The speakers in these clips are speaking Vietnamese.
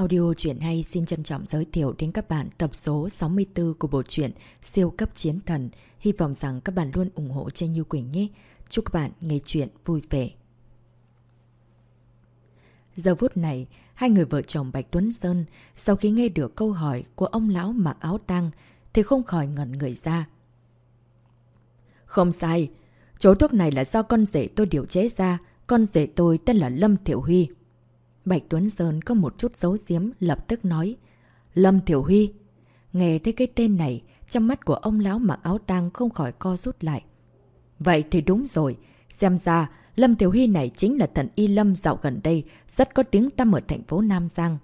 Audio truyện hay xin trân trọng giới thiệu đến các bạn tập số 64 của bộ truyện Siêu cấp chiến thần. Hy vọng rằng các bạn luôn ủng hộ cho Như Quỳnh nhé. Chúc các bạn nghe chuyện vui vẻ. Giờ phút này, hai người vợ chồng Bạch Tuấn Sơn sau khi nghe được câu hỏi của ông lão mặc áo tang thì không khỏi ngẩn người ra. Không sai, chỗ thuốc này là do con rể tôi điều chế ra, con rể tôi tên là Lâm Thiệu Huy. Bạch Tuấn Sơn có một chút dấu diếm lập tức nói. Lâm Thiểu Huy. Nghe thấy cái tên này, trong mắt của ông lão mặc áo tang không khỏi co rút lại. Vậy thì đúng rồi. Xem ra, Lâm Thiểu Huy này chính là thần Y Lâm dạo gần đây, rất có tiếng tăm ở thành phố Nam Giang.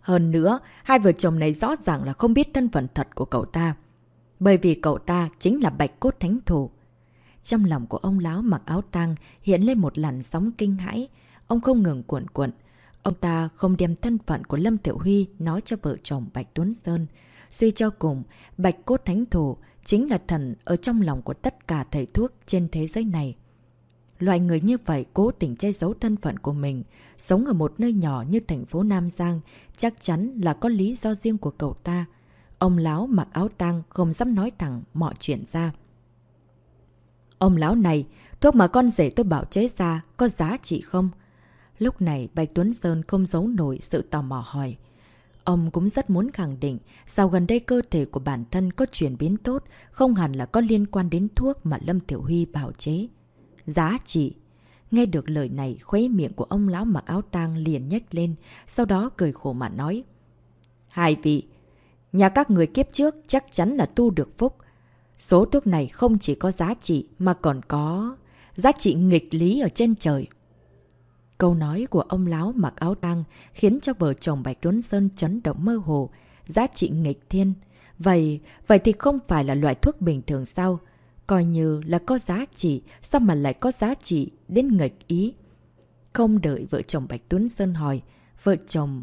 Hơn nữa, hai vợ chồng này rõ ràng là không biết thân phận thật của cậu ta. Bởi vì cậu ta chính là bạch cốt thánh thủ. Trong lòng của ông lão mặc áo tang hiện lên một làn sóng kinh hãi. Ông không ngừng cuộn cuộn. Ông ta không đem thân phận của Lâm Tiểu Huy nói cho vợ chồng Bạch Tuấn Sơn. Suy cho cùng, Bạch Cốt Thánh Thủ chính là thần ở trong lòng của tất cả thầy thuốc trên thế giới này. Loại người như vậy cố tình che giấu thân phận của mình, sống ở một nơi nhỏ như thành phố Nam Giang, chắc chắn là có lý do riêng của cậu ta. Ông lão mặc áo tang không dám nói thẳng mọi chuyện ra. Ông lão này, thuốc mà con rể tôi bảo chế ra có giá trị không? Lúc này Bạch Tuấn Sơn không giấu nổi sự tò mò hỏi. Ông cũng rất muốn khẳng định, sao gần đây cơ thể của bản thân có chuyển biến tốt, không hẳn là có liên quan đến thuốc mà Lâm Tiểu Huy bảo chế. Giá trị. Nghe được lời này, khuấy miệng của ông lão mặc áo tang liền nhếch lên, sau đó cười khổ mà nói. Hai vị, nhà các người kiếp trước chắc chắn là tu được phúc. Số thuốc này không chỉ có giá trị mà còn có giá trị nghịch lý ở trên trời. Câu nói của ông lão mặc áo tang khiến cho vợ chồng Bạch Tuấn Sơn chấn động mơ hồ, giá trị nghịch thiên. Vậy, vậy thì không phải là loại thuốc bình thường sao? Coi như là có giá trị, sao mà lại có giá trị đến nghịch ý? Không đợi vợ chồng Bạch Tuấn Sơn hỏi, vợ chồng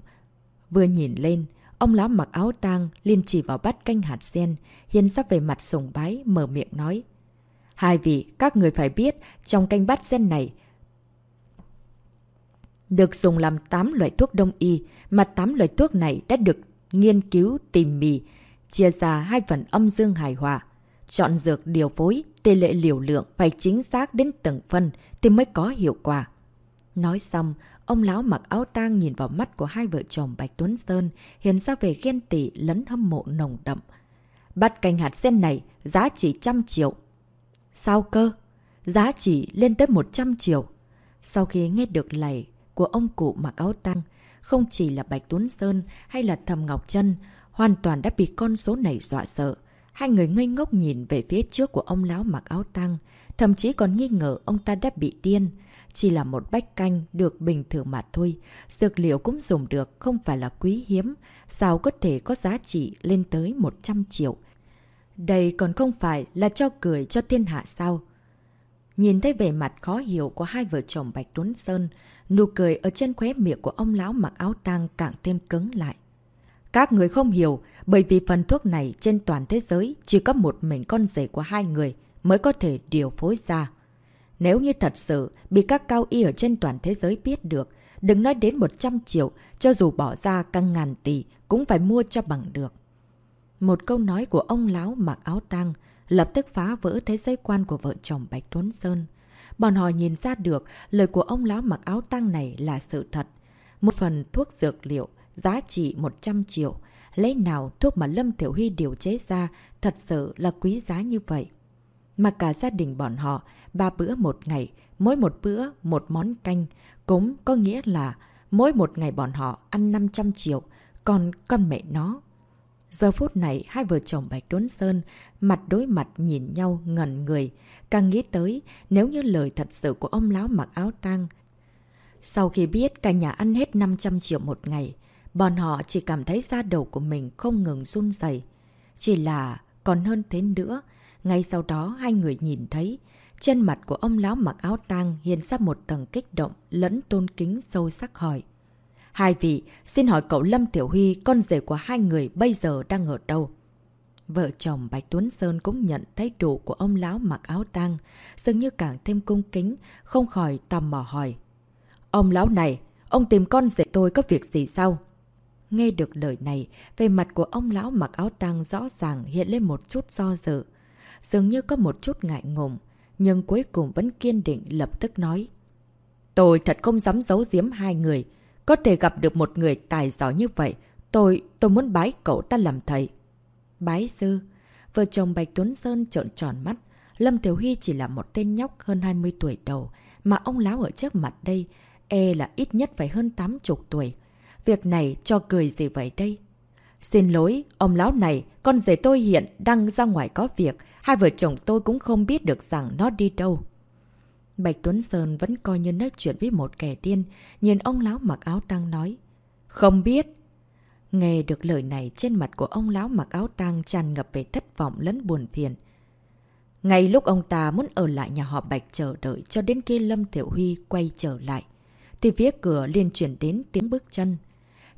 vừa nhìn lên, ông lão mặc áo tang liên chỉ vào bát canh hạt sen, hiên sắp về mặt sùng bái, mở miệng nói. Hai vị, các người phải biết, trong canh bát sen này, được dùng làm 8 loại thuốc đông y, mà 8 loại thuốc này đã được nghiên cứu tỉ mỉ, chia ra hai phần âm dương hài hòa. Chọn dược điều phối, tỷ lệ liều lượng phải chính xác đến từng phân thì mới có hiệu quả. Nói xong, ông lão mặc áo tang nhìn vào mắt của hai vợ chồng Bạch Tuấn Sơn, hiện ra về ghen tị lẫn hâm mộ nồng đậm. Bắt canh hạt sen này, giá chỉ trăm triệu. Sao cơ? Giá chỉ lên tới 100 triệu. Sau khi nghe được lời của ông cụ mặc áo tăng, không chỉ là Bạch Tuấn Sơn hay là Thầm Ngọc Trân, hoàn toàn đã bị con số này dọa sợ. Hai người ngây ngốc nhìn về phía trước của ông lão mặc áo tăng, thậm chí còn nghi ngờ ông ta đã bị điên. Chỉ là một bách canh được bình thường mà thôi, dược liệu cũng dùng được, không phải là quý hiếm, sao có thể có giá trị lên tới 100 triệu. Đây còn không phải là cho cười cho thiên hạ sao? Nhìn thấy vẻ mặt khó hiểu của hai vợ chồng Bạch Tuấn Sơn, nụ cười ở trên khóe miệng của ông lão mặc áo tang càng thêm cứng lại. Các người không hiểu, bởi vì phần thuốc này trên toàn thế giới chỉ có một mình con rể của hai người mới có thể điều phối ra. Nếu như thật sự bị các cao y ở trên toàn thế giới biết được, đừng nói đến 100 triệu, cho dù bỏ ra căng ngàn tỷ cũng phải mua cho bằng được. Một câu nói của ông lão mặc áo tang lập tức phá vỡ thế giới quan của vợ chồng Bạch Tuấn Sơn. Bọn họ nhìn ra được lời của ông lão mặc áo tăng này là sự thật. Một phần thuốc dược liệu giá trị 100 triệu. Lấy nào thuốc mà Lâm Tiểu Huy điều chế ra thật sự là quý giá như vậy. Mà cả gia đình bọn họ, ba bữa một ngày, mỗi một bữa một món canh, cũng có nghĩa là mỗi một ngày bọn họ ăn 500 triệu, còn con mẹ nó Giờ phút này, hai vợ chồng Bạch Tuấn Sơn mặt đối mặt nhìn nhau ngẩn người. Càng nghĩ tới, nếu như lời thật sự của ông lão mặc áo tang. Sau khi biết cả nhà ăn hết 500 triệu một ngày, bọn họ chỉ cảm thấy da đầu của mình không ngừng run dày. Chỉ là còn hơn thế nữa, ngay sau đó hai người nhìn thấy, trên mặt của ông lão mặc áo tang hiện ra một tầng kích động lẫn tôn kính sâu sắc hỏi. Hai vị, xin hỏi cậu Lâm Tiểu Huy, con rể của hai người bây giờ đang ở đâu? Vợ chồng Bạch Tuấn Sơn cũng nhận thái độ của ông lão mặc áo tang, dường như càng thêm cung kính, không khỏi tò mò hỏi. Ông lão này, ông tìm con rể tôi có việc gì sao? Nghe được lời này, về mặt của ông lão mặc áo tang rõ ràng hiện lên một chút do dự. Dường như có một chút ngại ngùng, nhưng cuối cùng vẫn kiên định lập tức nói. Tôi thật không dám giấu giếm hai người. Có thể gặp được một người tài giỏi như vậy, tôi, tôi muốn bái cậu ta làm thầy. Bái sư, vợ chồng Bạch Tuấn Sơn trợn tròn mắt. Lâm Tiểu Huy chỉ là một tên nhóc hơn 20 tuổi đầu, mà ông lão ở trước mặt đây, e là ít nhất phải hơn 80 tuổi. Việc này cho cười gì vậy đây? Xin lỗi, ông lão này, con rể tôi hiện đang ra ngoài có việc, hai vợ chồng tôi cũng không biết được rằng nó đi đâu. Bạch Tuấn Sơn vẫn coi như nói chuyện với một kẻ điên, nhìn ông lão mặc áo tang nói. Không biết. Nghe được lời này trên mặt của ông lão mặc áo tang tràn ngập về thất vọng lẫn buồn phiền. Ngay lúc ông ta muốn ở lại nhà họ Bạch chờ đợi cho đến khi Lâm Tiểu Huy quay trở lại, thì phía cửa liền chuyển đến tiếng bước chân.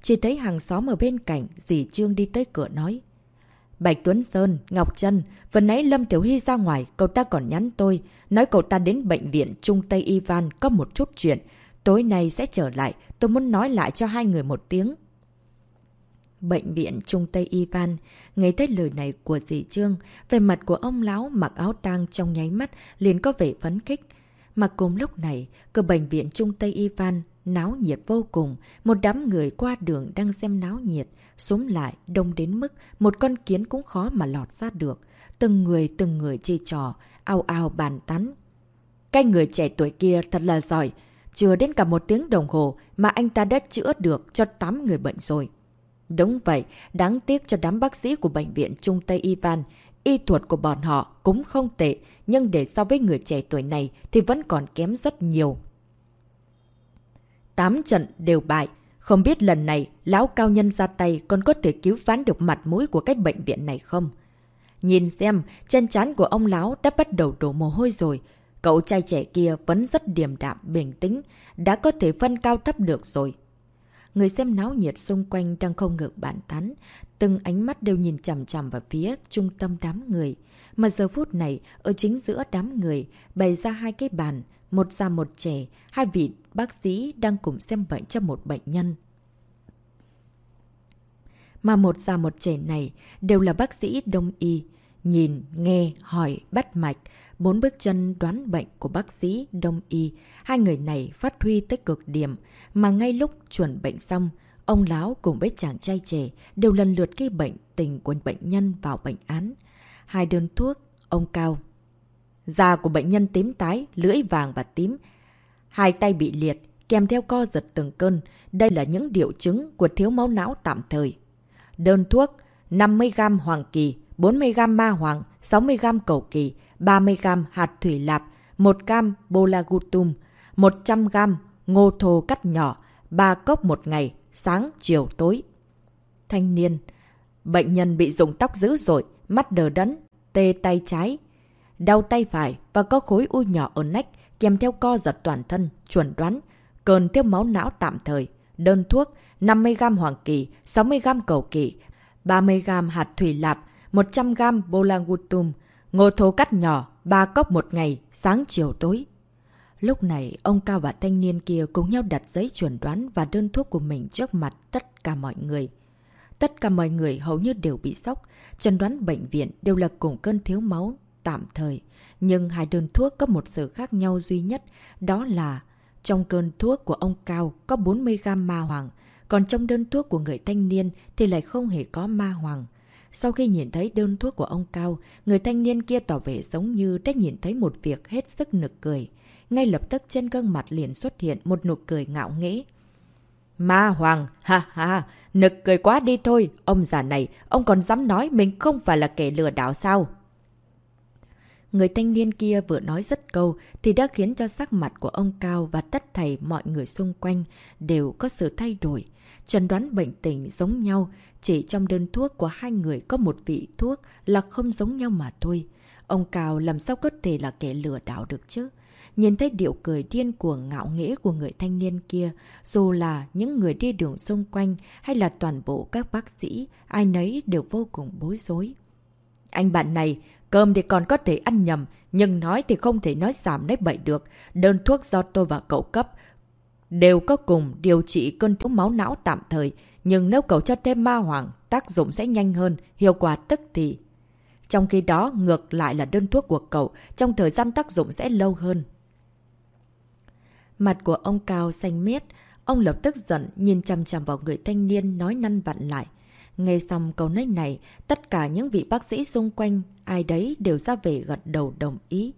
Chỉ thấy hàng xóm ở bên cạnh, dì Trương đi tới cửa nói. Bạch Tuấn Sơn, Ngọc Trân, vừa nãy Lâm Tiểu Hy ra ngoài, cậu ta còn nhắn tôi, nói cậu ta đến bệnh viện Trung Tây Ivan có một chút chuyện. Tối nay sẽ trở lại, tôi muốn nói lại cho hai người một tiếng. Bệnh viện Trung Tây Ivan, nghe thấy lời này của dì Trương, về mặt của ông lão mặc áo tang trong nháy mắt liền có vẻ phấn khích. Mà cùng lúc này, cửa bệnh viện Trung Tây Ivan náo nhiệt vô cùng, một đám người qua đường đang xem náo nhiệt, Xúm lại, đông đến mức một con kiến cũng khó mà lọt ra được. Từng người từng người chê trò, ao ao bàn tán. Cái người trẻ tuổi kia thật là giỏi. Chưa đến cả một tiếng đồng hồ mà anh ta đã chữa được cho 8 người bệnh rồi. Đúng vậy, đáng tiếc cho đám bác sĩ của bệnh viện Trung Tây Ivan. Y thuật của bọn họ cũng không tệ, nhưng để so với người trẻ tuổi này thì vẫn còn kém rất nhiều. 8 trận đều bại, không biết lần này, lão cao nhân ra tay còn có thể cứu ván được mặt mũi của cái bệnh viện này không? Nhìn xem, chân chán của ông lão đã bắt đầu đổ mồ hôi rồi. Cậu trai trẻ kia vẫn rất điềm đạm, bình tĩnh, đã có thể phân cao thấp được rồi. Người xem náo nhiệt xung quanh đang không ngược bản tán, từng ánh mắt đều nhìn chằm chằm vào phía trung tâm đám người. Mà giờ phút này, ở chính giữa đám người, bày ra hai cái bàn, một già một trẻ, hai vị bác sĩ đang cùng xem bệnh cho một bệnh nhân. Mà một già một trẻ này đều là bác sĩ đông y. Nhìn, nghe, hỏi, bắt mạch, bốn bước chân đoán bệnh của bác sĩ đông y. Hai người này phát huy tới cực điểm, mà ngay lúc chuẩn bệnh xong, ông lão cùng với chàng trai trẻ đều lần lượt ghi bệnh tình của bệnh nhân vào bệnh án. Hai đơn thuốc, ông Cao. Da của bệnh nhân tím tái, lưỡi vàng và tím, Hai tay bị liệt, kèm theo co giật từng cơn. Đây là những triệu chứng của thiếu máu não tạm thời. Đơn thuốc 50g hoàng kỳ, 40g ma hoàng, 60g cầu kỳ, 30g hạt thủy lạp, 1g bolagutum, 100g ngô thô cắt nhỏ, 3 cốc một ngày, sáng, chiều, tối. Thanh niên Bệnh nhân bị rụng tóc dữ dội, mắt đờ đẫn, tê tay trái, đau tay phải và có khối u nhỏ ở nách, kèm theo co giật toàn thân, chuẩn đoán, cơn thiếu máu não tạm thời, đơn thuốc 50g hoàng kỳ, 60g cầu kỳ, 30g hạt thủy lạp, 100g bolangutum, ngô thố cắt nhỏ, 3 cốc một ngày, sáng chiều tối. Lúc này, ông Cao và thanh niên kia cùng nhau đặt giấy chuẩn đoán và đơn thuốc của mình trước mặt tất cả mọi người. Tất cả mọi người hầu như đều bị sốc, chẩn đoán bệnh viện đều là cùng cơn thiếu máu tạm thời. Nhưng hai đơn thuốc có một sự khác nhau duy nhất, đó là trong cơn thuốc của ông Cao có 40g ma hoàng, còn trong đơn thuốc của người thanh niên thì lại không hề có ma hoàng. Sau khi nhìn thấy đơn thuốc của ông Cao, người thanh niên kia tỏ vẻ giống như đã nhìn thấy một việc hết sức nực cười. Ngay lập tức trên gương mặt liền xuất hiện một nụ cười ngạo nghễ. Ma Hoàng, ha ha, nực cười quá đi thôi, ông già này, ông còn dám nói mình không phải là kẻ lừa đảo sao? Người thanh niên kia vừa nói rất câu thì đã khiến cho sắc mặt của ông Cao và tất thảy mọi người xung quanh đều có sự thay đổi. Trần đoán bệnh tình giống nhau, chỉ trong đơn thuốc của hai người có một vị thuốc là không giống nhau mà thôi. Ông Cao làm sao có thể là kẻ lừa đảo được chứ? Nhìn thấy điệu cười điên cuồng ngạo nghễ của người thanh niên kia, dù là những người đi đường xung quanh hay là toàn bộ các bác sĩ, ai nấy đều vô cùng bối rối. Anh bạn này, Cơm thì còn có thể ăn nhầm, nhưng nói thì không thể nói giảm nói bậy được. Đơn thuốc do tôi và cậu cấp. đều có cùng điều trị cơn thiếu máu não tạm thời, nhưng nếu cậu cho thêm ma hoàng, tác dụng sẽ nhanh hơn, hiệu quả tức thì. Trong khi đó, ngược lại là đơn thuốc của cậu, trong thời gian tác dụng sẽ lâu hơn. Mặt của ông Cao xanh miết, ông lập tức giận nhìn chằm chằm vào người thanh niên nói năn vặn lại. Nghe xong câu nói này, tất cả những vị bác sĩ xung quanh, ai đấy đều ra về gật đầu đồng ý.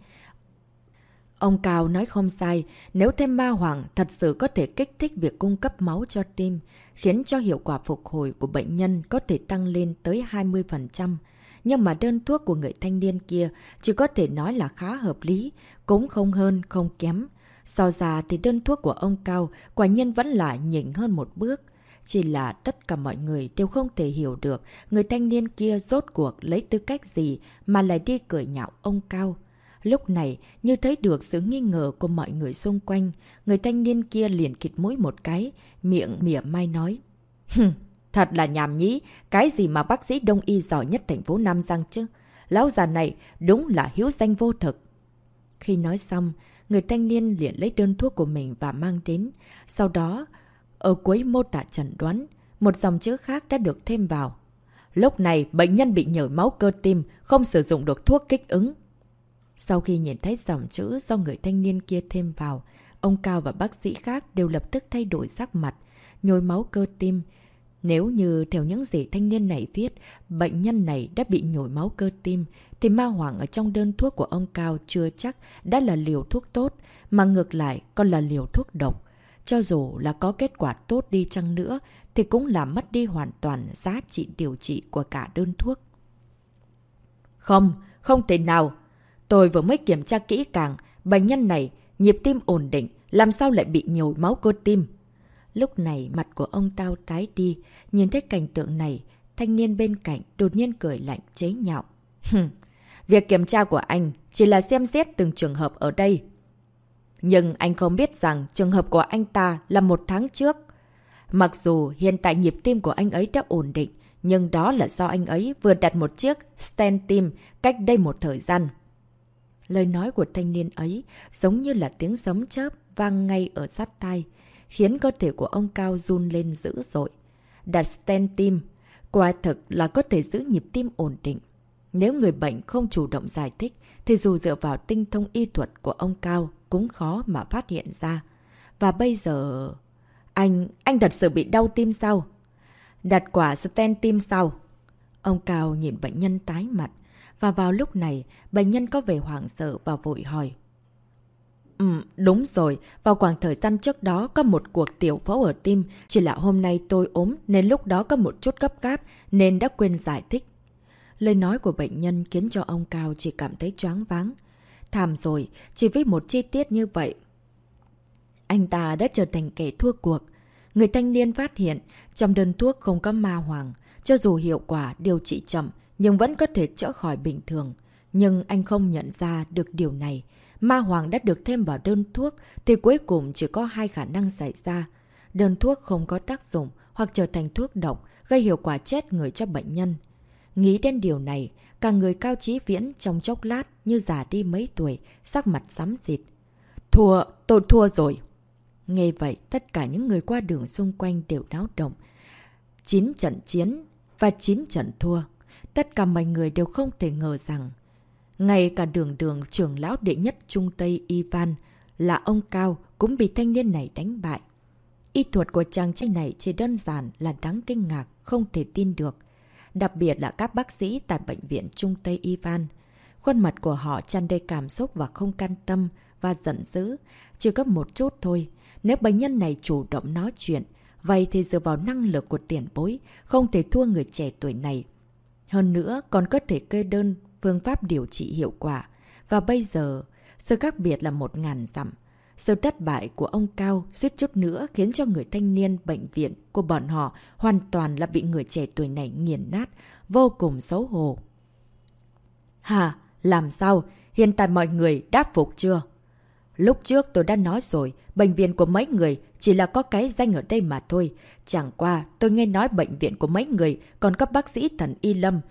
Ông Cao nói không sai, nếu thêm ma hoàng thật sự có thể kích thích việc cung cấp máu cho tim, khiến cho hiệu quả phục hồi của bệnh nhân có thể tăng lên tới 20%. Nhưng mà đơn thuốc của người thanh niên kia chỉ có thể nói là khá hợp lý, cũng không hơn, không kém. So ra thì đơn thuốc của ông Cao quả nhiên vẫn là nhỉnh hơn một bước. Chỉ là tất cả mọi người đều không thể hiểu được người thanh niên kia rốt cuộc lấy tư cách gì mà lại đi cười nhạo ông Cao. Lúc này, như thấy được sự nghi ngờ của mọi người xung quanh, người thanh niên kia liền kịt mũi một cái, miệng mỉa mai nói. Hừm, thật là nhàm nhí, cái gì mà bác sĩ đông y giỏi nhất thành phố Nam Giang chứ? Lão già này đúng là hiếu danh vô thực. Khi nói xong, người thanh niên liền lấy đơn thuốc của mình và mang đến. Sau đó, ở cuối mô tả chẩn đoán, một dòng chữ khác đã được thêm vào. Lúc này, bệnh nhân bị nhồi máu cơ tim, không sử dụng được thuốc kích ứng. Sau khi nhìn thấy dòng chữ do người thanh niên kia thêm vào, ông Cao và bác sĩ khác đều lập tức thay đổi sắc mặt, nhồi máu cơ tim. Nếu như theo những gì thanh niên này viết, bệnh nhân này đã bị nhồi máu cơ tim, thì ma hoàng ở trong đơn thuốc của ông Cao chưa chắc đã là liều thuốc tốt, mà ngược lại còn là liều thuốc độc. Cho dù là có kết quả tốt đi chăng nữa, thì cũng làm mất đi hoàn toàn giá trị điều trị của cả đơn thuốc. Không, không thể nào. Tôi vừa mới kiểm tra kỹ càng, bệnh nhân này nhịp tim ổn định, làm sao lại bị nhồi máu cơ tim? Lúc này mặt của ông tao tái đi, nhìn thấy cảnh tượng này, thanh niên bên cạnh đột nhiên cười lạnh chế nhạo. Việc kiểm tra của anh chỉ là xem xét từng trường hợp ở đây. Nhưng anh không biết rằng trường hợp của anh ta là một tháng trước. Mặc dù hiện tại nhịp tim của anh ấy đã ổn định, nhưng đó là do anh ấy vừa đặt một chiếc stent tim cách đây một thời gian. Lời nói của thanh niên ấy giống như là tiếng sấm chớp vang ngay ở sát tai, khiến cơ thể của ông Cao run lên dữ dội. Đặt stent tim, quả thực là có thể giữ nhịp tim ổn định. Nếu người bệnh không chủ động giải thích, thì dù dựa vào tinh thông y thuật của ông Cao cũng khó mà phát hiện ra. Và bây giờ... Anh, anh thật sự bị đau tim sao? Đặt quả stent tim sao? Ông Cao nhìn bệnh nhân tái mặt. Và vào lúc này, bệnh nhân có vẻ hoảng sợ và vội hỏi. Ừ, đúng rồi. Vào khoảng thời gian trước đó có một cuộc tiểu phẫu ở tim. Chỉ là hôm nay tôi ốm nên lúc đó có một chút gấp gáp nên đã quên giải thích. Lời nói của bệnh nhân khiến cho ông Cao chỉ cảm thấy choáng váng. Thảm rồi, chỉ với một chi tiết như vậy. Anh ta đã trở thành kẻ thua cuộc. Người thanh niên phát hiện trong đơn thuốc không có ma hoàng. Cho dù hiệu quả điều trị chậm, nhưng vẫn có thể chữa khỏi bình thường. Nhưng anh không nhận ra được điều này. Ma hoàng đã được thêm vào đơn thuốc thì cuối cùng chỉ có hai khả năng xảy ra. Đơn thuốc không có tác dụng hoặc trở thành thuốc độc gây hiệu quả chết người cho bệnh nhân. Nghĩ đến điều này, cả người cao trí viễn trong chốc lát như già đi mấy tuổi, sắc mặt xám xịt. Thua, tôi thua rồi. Nghe vậy, tất cả những người qua đường xung quanh đều náo động. Chín trận chiến và chín trận thua. Tất cả mọi người đều không thể ngờ rằng ngay cả đường đường trưởng lão đệ nhất Trung Tây Ivan là ông Cao cũng bị thanh niên này đánh bại. Y thuật của chàng trai này chỉ đơn giản là đáng kinh ngạc, không thể tin được đặc biệt là các bác sĩ tại Bệnh viện Trung Tây Ivan. Khuôn mặt của họ tràn đầy cảm xúc và không can tâm và giận dữ, chỉ có một chút thôi. Nếu bệnh nhân này chủ động nói chuyện, vậy thì dựa vào năng lực của tiền bối, không thể thua người trẻ tuổi này. Hơn nữa, còn có thể kê đơn phương pháp điều trị hiệu quả. Và bây giờ, sự khác biệt là một ngàn dặm. Sự thất bại của ông Cao suýt chút nữa khiến cho người thanh niên bệnh viện của bọn họ hoàn toàn là bị người trẻ tuổi này nghiền nát, vô cùng xấu hổ. Hà, làm sao? Hiện tại mọi người đáp phục chưa? Lúc trước tôi đã nói rồi, bệnh viện của mấy người chỉ là có cái danh ở đây mà thôi. Chẳng qua, tôi nghe nói bệnh viện của mấy người còn có bác sĩ thần Y Lâm.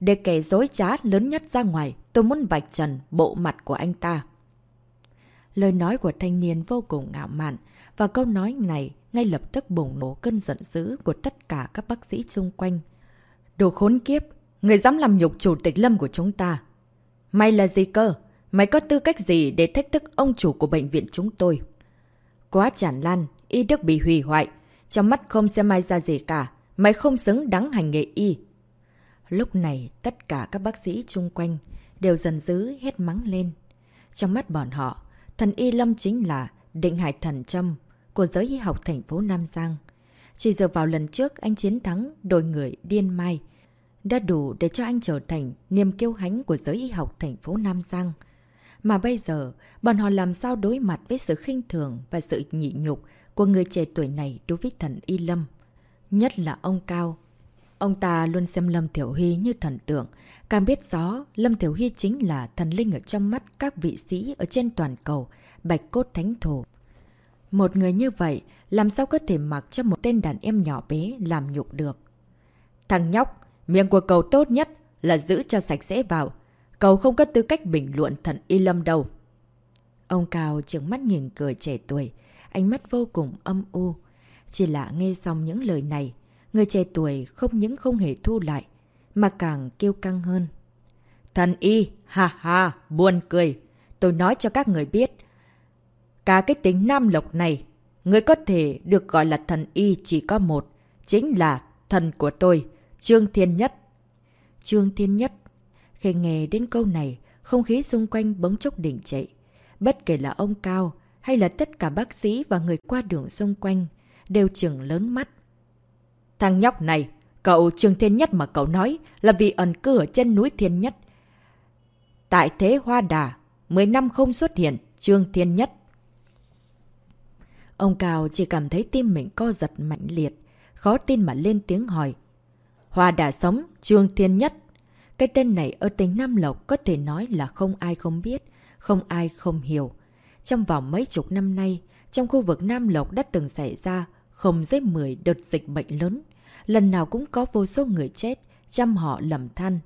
Để kẻ dối trá lớn nhất ra ngoài, tôi muốn vạch trần bộ mặt của anh ta. Lời nói của thanh niên vô cùng ngạo mạn, Và câu nói này ngay lập tức bùng nổ cơn giận dữ của tất cả các bác sĩ xung quanh. Đồ khốn kiếp! Người dám làm nhục chủ tịch lâm của chúng ta! Mày là gì cơ? Mày có tư cách gì để thách thức ông chủ của bệnh viện chúng tôi? Quá chản lan, y đức bị hủy hoại. Trong mắt không xem ai ra gì cả. Mày không xứng đáng hành nghề y. Lúc này, tất cả các bác sĩ chung quanh đều dần dữ hết mắng lên. Trong mắt bọn họ, thần y lâm chính là định hải thần châm của giới y học thành phố Nam Giang. Chỉ giờ vào lần trước anh chiến thắng đôi người điên mai, đã đủ để cho anh trở thành niềm kiêu hãnh của giới y học thành phố Nam Giang. Mà bây giờ, bọn họ làm sao đối mặt với sự khinh thường và sự nhị nhục của người trẻ tuổi này đối với thần Y Lâm. Nhất là ông Cao. Ông ta luôn xem Lâm Thiểu Huy như thần tượng, càng biết rõ Lâm Thiểu Huy chính là thần linh ở trong mắt các vị sĩ ở trên toàn cầu, bạch cốt thánh thổ. Một người như vậy, làm sao có thể mặc cho một tên đàn em nhỏ bé làm nhục được? Thằng nhóc, miệng của cậu tốt nhất là giữ cho sạch sẽ vào. Cậu không có tư cách bình luận thần Y Lâm đâu. Ông Cao trứng mắt nhìn cười trẻ tuổi, ánh mắt vô cùng âm u. Chỉ là nghe xong những lời này, người trẻ tuổi không những không hề thu lại, mà càng kêu căng hơn. Thần Y, ha ha, buồn cười. Tôi nói cho các người biết, cả cái tính nam lộc này, người có thể được gọi là thần Y chỉ có một, chính là thần của tôi, Trương Thiên Nhất. Trương Thiên Nhất khi nghe đến câu này, không khí xung quanh bỗng chốc đỉnh chạy. Bất kể là ông Cao hay là tất cả bác sĩ và người qua đường xung quanh đều trưởng lớn mắt. Thằng nhóc này, cậu Trương Thiên Nhất mà cậu nói là vì ẩn cư ở trên núi Thiên Nhất. Tại thế Hoa Đà, 10 năm không xuất hiện, Trương Thiên Nhất. Ông Cao chỉ cảm thấy tim mình co giật mạnh liệt, khó tin mà lên tiếng hỏi. Hoa Đà sống, Trương Thiên Nhất cái tên này ở tỉnh Nam Lộc có thể nói là không ai không biết, không ai không hiểu. Trong vòng mấy chục năm nay, trong khu vực Nam Lộc đã từng xảy ra không dưới 10 đợt dịch bệnh lớn. Lần nào cũng có vô số người chết, chăm họ lầm than.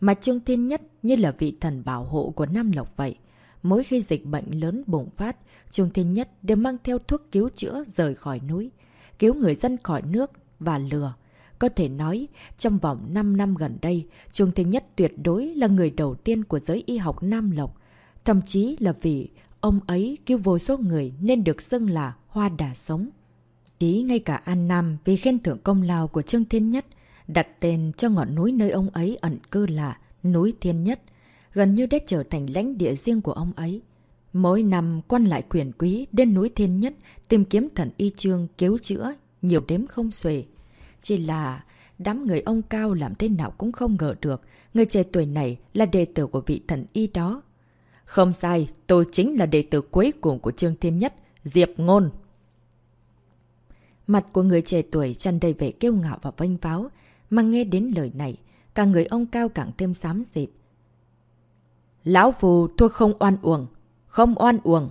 Mà Trương Thiên Nhất như là vị thần bảo hộ của Nam Lộc vậy. Mỗi khi dịch bệnh lớn bùng phát, Trương Thiên Nhất đều mang theo thuốc cứu chữa rời khỏi núi, cứu người dân khỏi nước và lừa. Có thể nói, trong vòng 5 năm gần đây, Trương Thiên Nhất tuyệt đối là người đầu tiên của giới y học Nam Lộc. Thậm chí là vì ông ấy cứu vô số người nên được xưng là hoa đà sống. Chí ngay cả An Nam vì khen thưởng công lao của Trương Thiên Nhất, đặt tên cho ngọn núi nơi ông ấy ẩn cư là núi Thiên Nhất, gần như đã trở thành lãnh địa riêng của ông ấy. Mỗi năm quan lại quyền quý đến núi Thiên Nhất tìm kiếm thần y trương cứu chữa, nhiều đếm không xuể. Chỉ là đám người ông Cao làm thế nào cũng không ngờ được người trẻ tuổi này là đệ tử của vị thần y đó. Không sai, tôi chính là đệ tử cuối cùng của Trương Thiên Nhất, Diệp Ngôn. Mặt của người trẻ tuổi tràn đầy vẻ kiêu ngạo và vênh váo, mà nghe đến lời này, cả người ông Cao càng thêm xám xịt. Lão Phù thua không oan uổng, không oan uổng.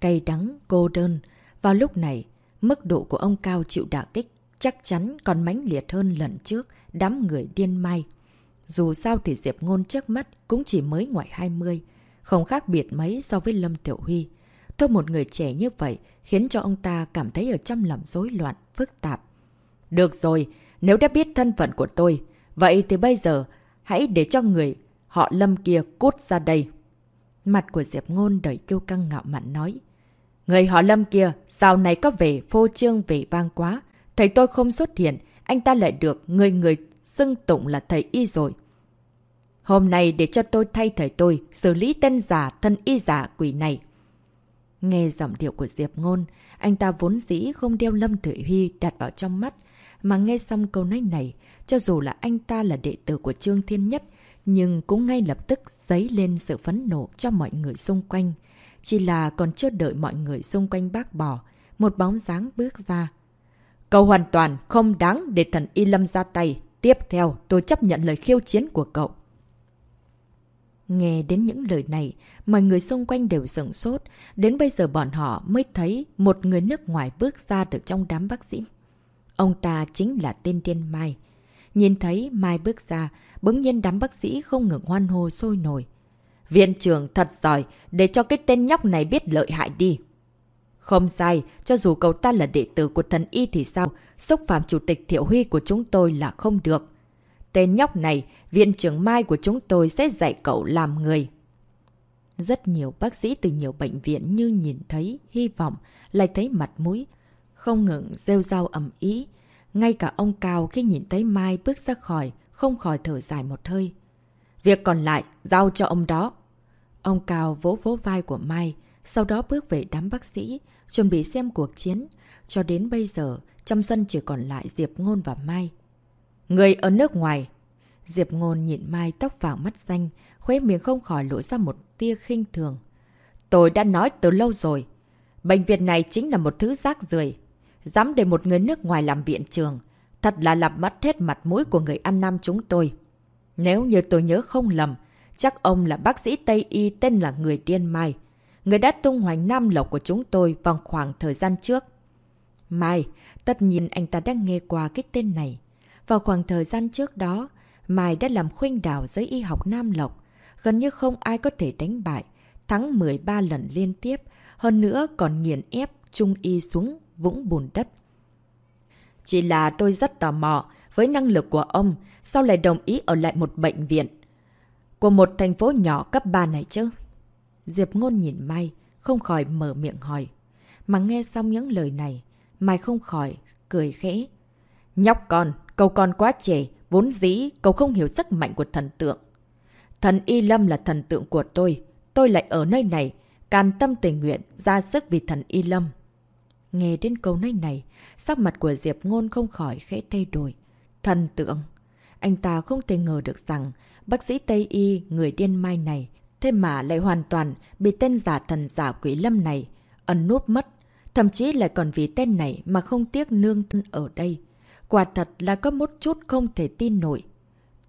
Cay đắng, cô đơn. Vào lúc này, mức độ của ông Cao chịu đả kích chắc chắn còn mãnh liệt hơn lần trước đám người điên mai. Dù sao thì Diệp Ngôn trước mắt cũng chỉ mới ngoài 20, không khác biệt mấy so với Lâm Tiểu Huy. Thôi một người trẻ như vậy khiến cho ông ta cảm thấy ở trong lòng rối loạn, phức tạp. Được rồi, nếu đã biết thân phận của tôi, vậy thì bây giờ hãy để cho người họ Lâm kia cút ra đây. Mặt của Diệp Ngôn đầy kêu căng ngạo mạn nói. Người họ Lâm kia, sao này có vẻ phô trương vẻ vang quá, Thầy tôi không xuất hiện, anh ta lại được người người xưng tụng là thầy y rồi. Hôm nay để cho tôi thay thầy tôi xử lý tên giả thân y giả quỷ này. Nghe giọng điệu của Diệp Ngôn, anh ta vốn dĩ không đeo Lâm Thủy Huy đặt vào trong mắt. Mà nghe xong câu nói này, cho dù là anh ta là đệ tử của Trương Thiên Nhất, nhưng cũng ngay lập tức dấy lên sự phấn nộ cho mọi người xung quanh. Chỉ là còn chưa đợi mọi người xung quanh bác bỏ, một bóng dáng bước ra, Cậu hoàn toàn không đáng để thần Y Lâm ra tay. Tiếp theo, tôi chấp nhận lời khiêu chiến của cậu. Nghe đến những lời này, mọi người xung quanh đều sửng sốt. Đến bây giờ bọn họ mới thấy một người nước ngoài bước ra từ trong đám bác sĩ. Ông ta chính là tên Tiên Mai. Nhìn thấy Mai bước ra, bỗng nhiên đám bác sĩ không ngừng hoan hô sôi nổi. Viện trưởng thật giỏi, để cho cái tên nhóc này biết lợi hại đi. Không sai, cho dù cậu ta là đệ tử của thần y thì sao, xúc phạm chủ tịch thiệu huy của chúng tôi là không được. Tên nhóc này, viện trưởng Mai của chúng tôi sẽ dạy cậu làm người. Rất nhiều bác sĩ từ nhiều bệnh viện như nhìn thấy, hy vọng, lại thấy mặt mũi, không ngừng rêu rao ẩm ý. Ngay cả ông Cao khi nhìn thấy Mai bước ra khỏi, không khỏi thở dài một hơi. Việc còn lại, giao cho ông đó. Ông Cao vỗ vỗ vai của Mai, sau đó bước về đám bác sĩ, chuẩn bị xem cuộc chiến. Cho đến bây giờ, trong sân chỉ còn lại Diệp Ngôn và Mai. Người ở nước ngoài. Diệp Ngôn nhìn Mai tóc vàng mắt xanh, khuế miệng không khỏi lộ ra một tia khinh thường. Tôi đã nói từ lâu rồi. Bệnh viện này chính là một thứ rác rưởi Dám để một người nước ngoài làm viện trường. Thật là làm mất hết mặt mũi của người ăn nam chúng tôi. Nếu như tôi nhớ không lầm, chắc ông là bác sĩ Tây Y tên là Người Điên Mai. Người đã tung hoành Nam Lộc của chúng tôi vào khoảng thời gian trước. Mai, tất nhiên anh ta đã nghe qua cái tên này. Vào khoảng thời gian trước đó, Mai đã làm khuynh đảo giới y học Nam Lộc. Gần như không ai có thể đánh bại, thắng 13 lần liên tiếp, hơn nữa còn nghiền ép Trung Y xuống vũng bùn đất. Chỉ là tôi rất tò mò, với năng lực của ông, sao lại đồng ý ở lại một bệnh viện của một thành phố nhỏ cấp 3 này chứ? Diệp Ngôn nhìn Mai, không khỏi mở miệng hỏi. Mà nghe xong những lời này, Mai không khỏi, cười khẽ. Nhóc con, cậu còn quá trẻ, vốn dĩ cậu không hiểu sức mạnh của thần tượng. Thần Y Lâm là thần tượng của tôi, tôi lại ở nơi này, can tâm tình nguyện, ra sức vì thần Y Lâm. Nghe đến câu nói này, sắc mặt của Diệp Ngôn không khỏi khẽ thay đổi. Thần tượng. Anh ta không thể ngờ được rằng bác sĩ Tây Y người điên mai này thế mà lại hoàn toàn bị tên giả thần giả quỷ lâm này ẩn nút mất. Thậm chí lại còn vì tên này mà không tiếc nương thân ở đây. Quả thật là có một chút không thể tin nổi.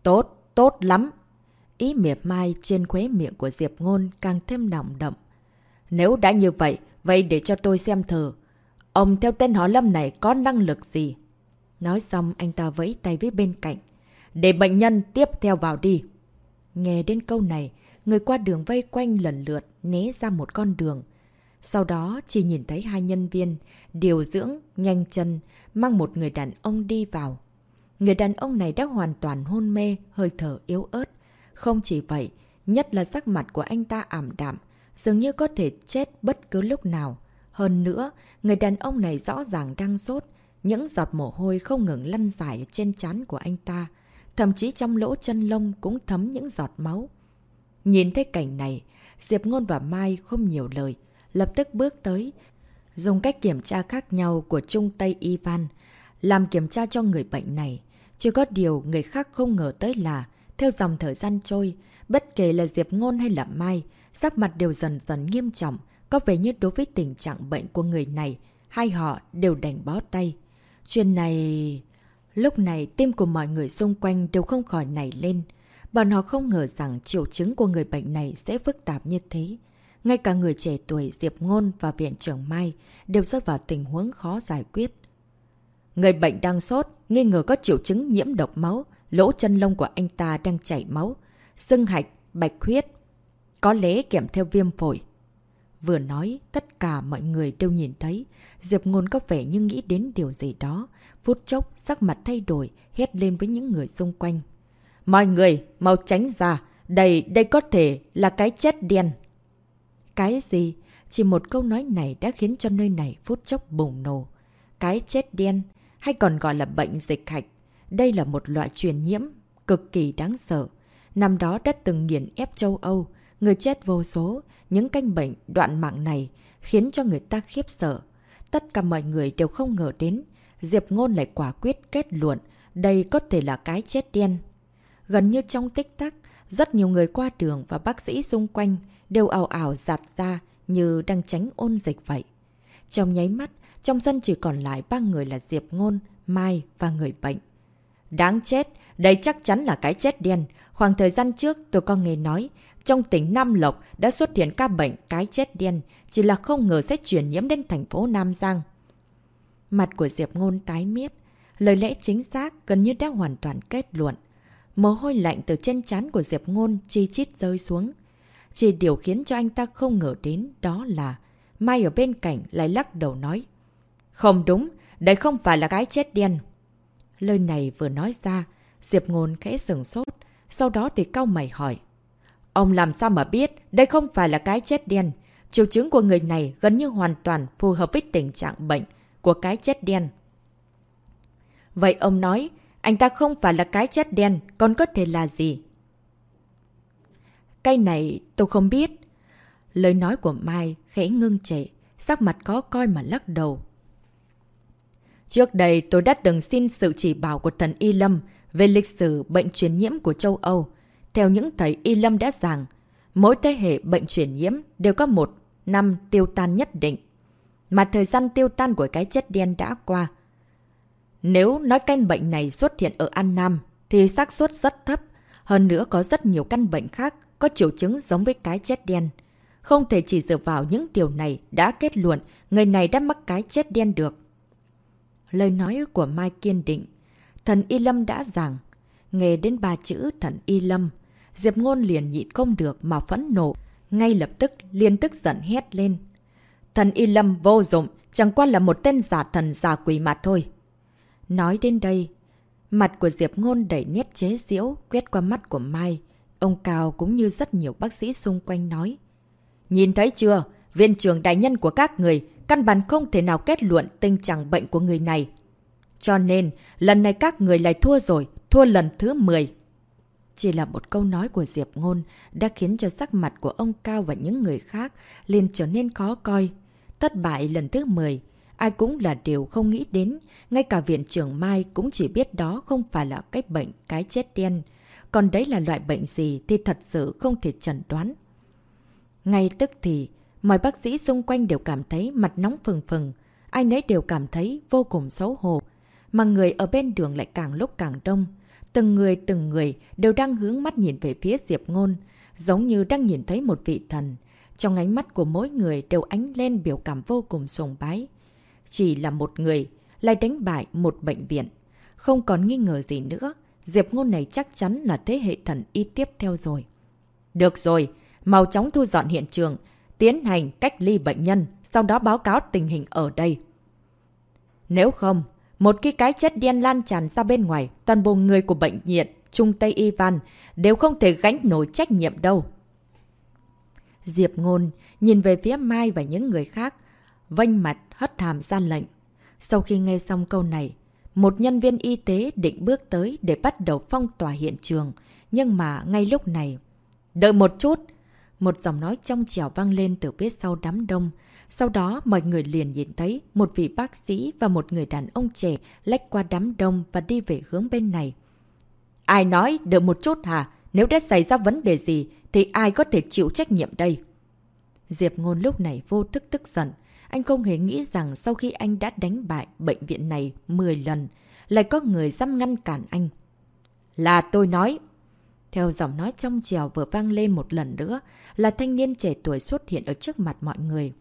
Tốt, tốt lắm. Ý miệt mai trên khóe miệng của Diệp Ngôn càng thêm nỏng đậm. Nếu đã như vậy, vậy để cho tôi xem thử. Ông theo tên họ Lâm này có năng lực gì? Nói xong anh ta vẫy tay với bên cạnh. Để bệnh nhân tiếp theo vào đi. Nghe đến câu này, người qua đường vây quanh lần lượt né ra một con đường. Sau đó chỉ nhìn thấy hai nhân viên, điều dưỡng, nhanh chân, mang một người đàn ông đi vào. Người đàn ông này đã hoàn toàn hôn mê, hơi thở yếu ớt. Không chỉ vậy, nhất là sắc mặt của anh ta ảm đạm, dường như có thể chết bất cứ lúc nào. Hơn nữa, người đàn ông này rõ ràng đang sốt, những giọt mồ hôi không ngừng lăn dài trên trán của anh ta. Thậm chí trong lỗ chân lông cũng thấm những giọt máu. Nhìn thấy cảnh này, Diệp Ngôn và Mai không nhiều lời, lập tức bước tới, dùng cách kiểm tra khác nhau của Trung Tây Ivan, làm kiểm tra cho người bệnh này. Chỉ có điều người khác không ngờ tới là, theo dòng thời gian trôi, bất kể là Diệp Ngôn hay là Mai, sắc mặt đều dần dần nghiêm trọng, có vẻ như đối với tình trạng bệnh của người này, hai họ đều đành bó tay. Chuyện này... Lúc này tim của mọi người xung quanh đều không khỏi nảy lên. Bọn họ không ngờ rằng triệu chứng của người bệnh này sẽ phức tạp như thế. Ngay cả người trẻ tuổi Diệp Ngôn và Viện trưởng Mai đều rơi vào tình huống khó giải quyết. Người bệnh đang sốt, nghi ngờ có triệu chứng nhiễm độc máu, lỗ chân lông của anh ta đang chảy máu, sưng hạch, bạch huyết, có lẽ kèm theo viêm phổi. Vừa nói, tất cả mọi người đều nhìn thấy, Diệp Ngôn có vẻ như nghĩ đến điều gì đó. Phút chốc, sắc mặt thay đổi, hét lên với những người xung quanh. Mọi người, mau tránh ra, đây, đây có thể là cái chết đen. Cái gì? Chỉ một câu nói này đã khiến cho nơi này phút chốc bùng nổ. Cái chết đen, hay còn gọi là bệnh dịch hạch. Đây là một loại truyền nhiễm, cực kỳ đáng sợ. Năm đó đã từng nghiền ép châu Âu, người chết vô số, những canh bệnh đoạn mạng này khiến cho người ta khiếp sợ. Tất cả mọi người đều không ngờ đến, Diệp Ngôn lại quả quyết kết luận đây có thể là cái chết đen. Gần như trong tích tắc, rất nhiều người qua đường và bác sĩ xung quanh đều ảo ảo giạt ra như đang tránh ôn dịch vậy. Trong nháy mắt, trong sân chỉ còn lại ba người là Diệp Ngôn, Mai và người bệnh. Đáng chết, đây chắc chắn là cái chết đen. Khoảng thời gian trước tôi có nghe nói, trong tỉnh Nam Lộc đã xuất hiện ca bệnh cái chết đen, chỉ là không ngờ sẽ chuyển nhiễm đến thành phố Nam Giang. Mặt của Diệp Ngôn tái miết, lời lẽ chính xác gần như đã hoàn toàn kết luận. Mồ hôi lạnh từ trên trán của Diệp Ngôn chi chít rơi xuống. Chỉ điều khiến cho anh ta không ngờ đến đó là Mai ở bên cạnh lại lắc đầu nói. Không đúng, đây không phải là cái chết đen. Lời này vừa nói ra, Diệp Ngôn khẽ sừng sốt, sau đó thì cao mày hỏi. Ông làm sao mà biết đây không phải là cái chết đen? Triệu chứng của người này gần như hoàn toàn phù hợp với tình trạng bệnh của cái chết đen. Vậy ông nói, anh ta không phải là cái chết đen, còn có thể là gì? Cái này tôi không biết. Lời nói của Mai khẽ ngưng trệ, sắc mặt có coi mà lắc đầu. Trước đây tôi đã từng xin sự chỉ bảo của thần Y Lâm về lịch sử bệnh truyền nhiễm của châu Âu. Theo những thầy Y Lâm đã giảng, mỗi thế hệ bệnh truyền nhiễm đều có một năm tiêu tan nhất định. Mà thời gian tiêu tan của cái chết đen đã qua. Nếu nói căn bệnh này xuất hiện ở An Nam, thì xác suất rất thấp. Hơn nữa có rất nhiều căn bệnh khác có triệu chứng giống với cái chết đen. Không thể chỉ dựa vào những điều này đã kết luận người này đã mắc cái chết đen được. Lời nói của Mai kiên định. Thần Y Lâm đã giảng. Nghe đến ba chữ thần Y Lâm, Diệp Ngôn liền nhịn không được mà phẫn nộ. Ngay lập tức liên tức giận hét lên. Thần Y Lâm vô dụng, chẳng qua là một tên giả thần giả quỷ mà thôi. Nói đến đây, mặt của Diệp Ngôn đẩy nét chế diễu quét qua mắt của Mai. Ông Cao cũng như rất nhiều bác sĩ xung quanh nói. Nhìn thấy chưa? Viên trưởng đại nhân của các người căn bản không thể nào kết luận tình trạng bệnh của người này. Cho nên, lần này các người lại thua rồi, thua lần thứ 10. Chỉ là một câu nói của Diệp Ngôn đã khiến cho sắc mặt của ông Cao và những người khác liền trở nên khó coi. Thất bại lần thứ 10, ai cũng là điều không nghĩ đến. Ngay cả viện trưởng Mai cũng chỉ biết đó không phải là cái bệnh cái chết đen. Còn đấy là loại bệnh gì thì thật sự không thể chẩn đoán. Ngay tức thì, mọi bác sĩ xung quanh đều cảm thấy mặt nóng phừng phừng. Ai nấy đều cảm thấy vô cùng xấu hổ. Mà người ở bên đường lại càng lúc càng đông. Từng người từng người đều đang hướng mắt nhìn về phía Diệp Ngôn, giống như đang nhìn thấy một vị thần. Trong ánh mắt của mỗi người đều ánh lên biểu cảm vô cùng sùng bái. Chỉ là một người, lại đánh bại một bệnh viện. Không còn nghi ngờ gì nữa, Diệp Ngôn này chắc chắn là thế hệ thần y tiếp theo rồi. Được rồi, mau chóng thu dọn hiện trường, tiến hành cách ly bệnh nhân, sau đó báo cáo tình hình ở đây. Nếu không, một khi cái chết đen lan tràn ra bên ngoài, toàn bộ người của bệnh viện Trung Tây Ivan đều không thể gánh nổi trách nhiệm đâu. Diệp Ngôn nhìn về phía Mai và những người khác, vênh mặt hất hàm ra lệnh. Sau khi nghe xong câu này, một nhân viên y tế định bước tới để bắt đầu phong tỏa hiện trường. Nhưng mà ngay lúc này... Đợi một chút! Một giọng nói trong trẻo vang lên từ phía sau đám đông. Sau đó mọi người liền nhìn thấy một vị bác sĩ và một người đàn ông trẻ lách qua đám đông và đi về hướng bên này. Ai nói đợi một chút hả? Nếu đã xảy ra vấn đề gì thì ai có thể chịu trách nhiệm đây? Diệp Ngôn lúc này vô thức tức giận. Anh không hề nghĩ rằng sau khi anh đã đánh bại bệnh viện này 10 lần, lại có người dám ngăn cản anh. Là tôi nói. Theo giọng nói trong trèo vừa vang lên một lần nữa, là thanh niên trẻ tuổi xuất hiện ở trước mặt mọi người.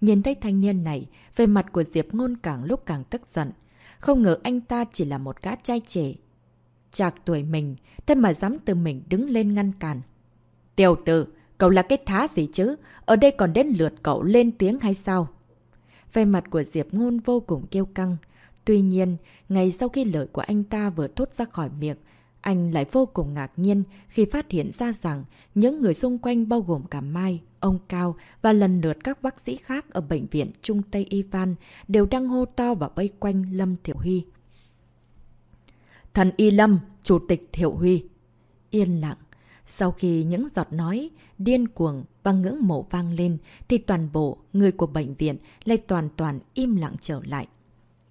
Nhìn thấy thanh niên này, về mặt của Diệp Ngôn càng lúc càng tức giận. Không ngờ anh ta chỉ là một gã trai trẻ. Chạc tuổi mình, thế mà dám từ mình đứng lên ngăn cản. Tiểu tử, cậu là cái thá gì chứ? Ở đây còn đến lượt cậu lên tiếng hay sao? Về mặt của Diệp Ngôn vô cùng kêu căng. Tuy nhiên, ngay sau khi lời của anh ta vừa thốt ra khỏi miệng, anh lại vô cùng ngạc nhiên khi phát hiện ra rằng những người xung quanh bao gồm cả Mai, ông Cao và lần lượt các bác sĩ khác ở bệnh viện Trung Tây Ivan đều đang hô to và vây quanh Lâm Thiểu Huy. Thần Y Lâm, Chủ tịch Thiệu Huy. Yên lặng. Sau khi những giọt nói, điên cuồng và ngưỡng mộ vang lên, thì toàn bộ người của bệnh viện lại toàn toàn im lặng trở lại.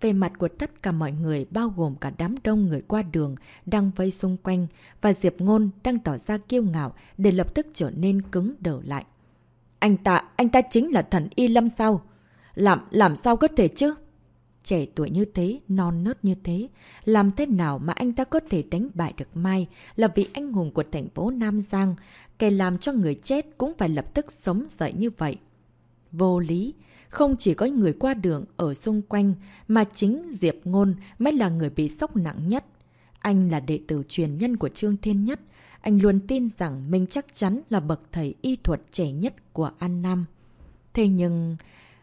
Về mặt của tất cả mọi người bao gồm cả đám đông người qua đường đang vây xung quanh và Diệp Ngôn đang tỏ ra kiêu ngạo để lập tức trở nên cứng đờ lại. Anh ta, anh ta chính là thần Y Lâm sao? Làm, làm sao có thể chứ? Trẻ tuổi như thế, non nớt như thế, làm thế nào mà anh ta có thể đánh bại được Mai là vị anh hùng của thành phố Nam Giang, kẻ làm cho người chết cũng phải lập tức sống dậy như vậy. Vô lý, không chỉ có người qua đường ở xung quanh, mà chính Diệp Ngôn mới là người bị sốc nặng nhất. Anh là đệ tử truyền nhân của Trương Thiên Nhất. Anh luôn tin rằng mình chắc chắn là bậc thầy y thuật trẻ nhất của An Nam. Thế nhưng,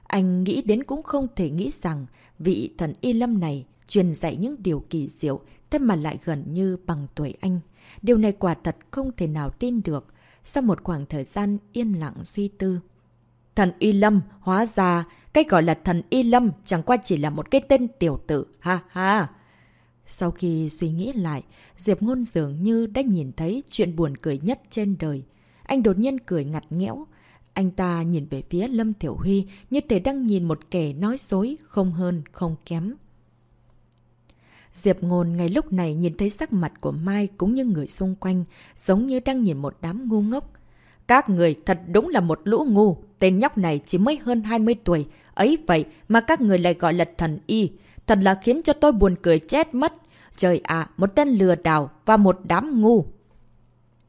anh nghĩ đến cũng không thể nghĩ rằng vị thần Y Lâm này truyền dạy những điều kỳ diệu, thế mà lại gần như bằng tuổi anh. Điều này quả thật không thể nào tin được. Sau một khoảng thời gian yên lặng suy tư. Thần Y Lâm, hóa ra, cái gọi là thần Y Lâm chẳng qua chỉ là một cái tên tiểu tử, ha ha. Sau khi suy nghĩ lại, Diệp Ngôn dường như đã nhìn thấy chuyện buồn cười nhất trên đời. Anh đột nhiên cười ngặt nghẽo. Anh ta nhìn về phía Lâm Thiểu Huy như thể đang nhìn một kẻ nói dối, không hơn, không kém. Diệp Ngôn ngay lúc này nhìn thấy sắc mặt của Mai cũng như người xung quanh, giống như đang nhìn một đám ngu ngốc. Các người thật đúng là một lũ ngu, tên nhóc này chỉ mới hơn 20 tuổi, ấy vậy mà các người lại gọi là thần y. Thật là khiến cho tôi buồn cười chết mất. Trời ạ, một tên lừa đảo và một đám ngu.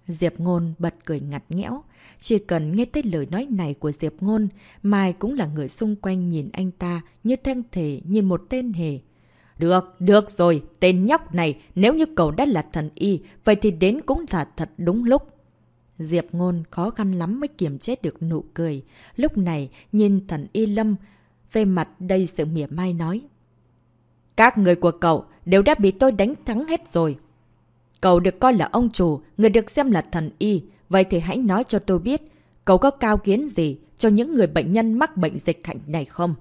Diệp Ngôn bật cười ngặt nghẽo. Chỉ cần nghe tới lời nói này của Diệp Ngôn, Mai cũng là người xung quanh nhìn anh ta như thanh thể nhìn một tên hề. Được, được rồi, tên nhóc này, nếu như cậu đã là thần y, vậy thì đến cũng là thật đúng lúc. Diệp Ngôn khó khăn lắm mới kiềm chế được nụ cười. Lúc này, nhìn thần y lâm, về mặt đầy sự mỉa mai nói. Các người của cậu đều đã bị tôi đánh thắng hết rồi. Cậu được coi là ông chủ, người được xem là thần y. Vậy thì hãy nói cho tôi biết, cậu có cao kiến gì cho những người bệnh nhân mắc bệnh dịch hạnh này không?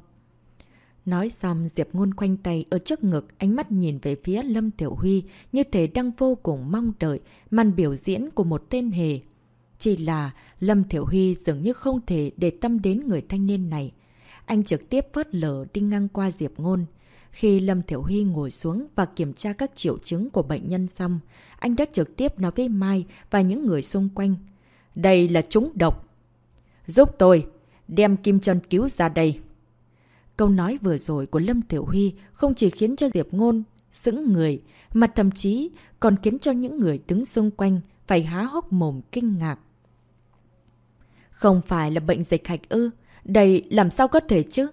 Nói xong, Diệp Ngôn khoanh tay ở trước ngực, ánh mắt nhìn về phía Lâm Tiểu Huy, như thể đang vô cùng mong đợi màn biểu diễn của một tên hề. Chỉ là Lâm Tiểu Huy dường như không thể để tâm đến người thanh niên này. Anh trực tiếp vớt lở đi ngang qua Diệp Ngôn. Khi Lâm Thiểu Huy ngồi xuống và kiểm tra các triệu chứng của bệnh nhân xong, anh đã trực tiếp nói với Mai và những người xung quanh. Đây là trúng độc. Giúp tôi, đem kim Trân cứu ra đây. Câu nói vừa rồi của Lâm Tiểu Huy không chỉ khiến cho Diệp Ngôn sững người, mà thậm chí còn khiến cho những người đứng xung quanh phải há hốc mồm kinh ngạc. Không phải là bệnh dịch hạch ư? Đây làm sao có thể chứ?